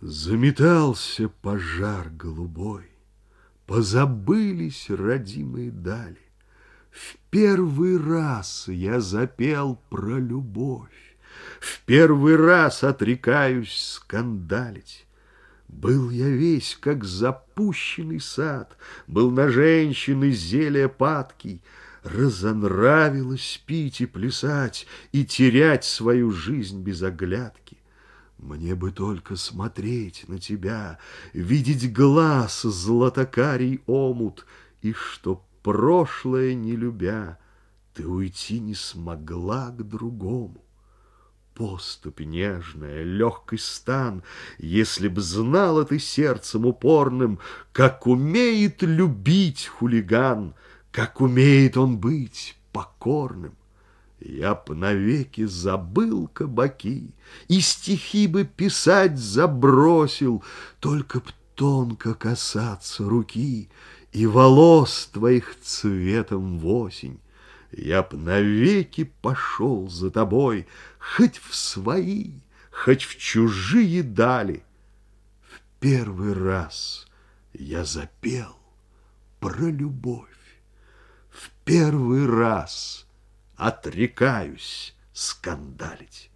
Заметался пожар голубой, Позабылись родимые дали. В первый раз я запел про любовь, В первый раз отрекаюсь скандалить. Был я весь, как запущенный сад, Был на женщины зелья падкий, Разонравилось пить и плясать И терять свою жизнь без оглядки. Мне бы только смотреть на тебя, Видеть глаз златокарий омут, И чтоб прошлое не любя, Ты уйти не смогла к другому. Поступь нежная, легкий стан, Если б знала ты сердцем упорным, Как умеет любить хулиган, Как умеет он быть покорным. Я б навеки забыл кабаки, И стихи бы писать забросил, Только б тонко касаться руки И волос твоих цветом в осень. Я б навеки пошел за тобой, Хоть в свои, хоть в чужие дали. В первый раз я запел про любовь. В первый раз — отрекаюсь скандалить.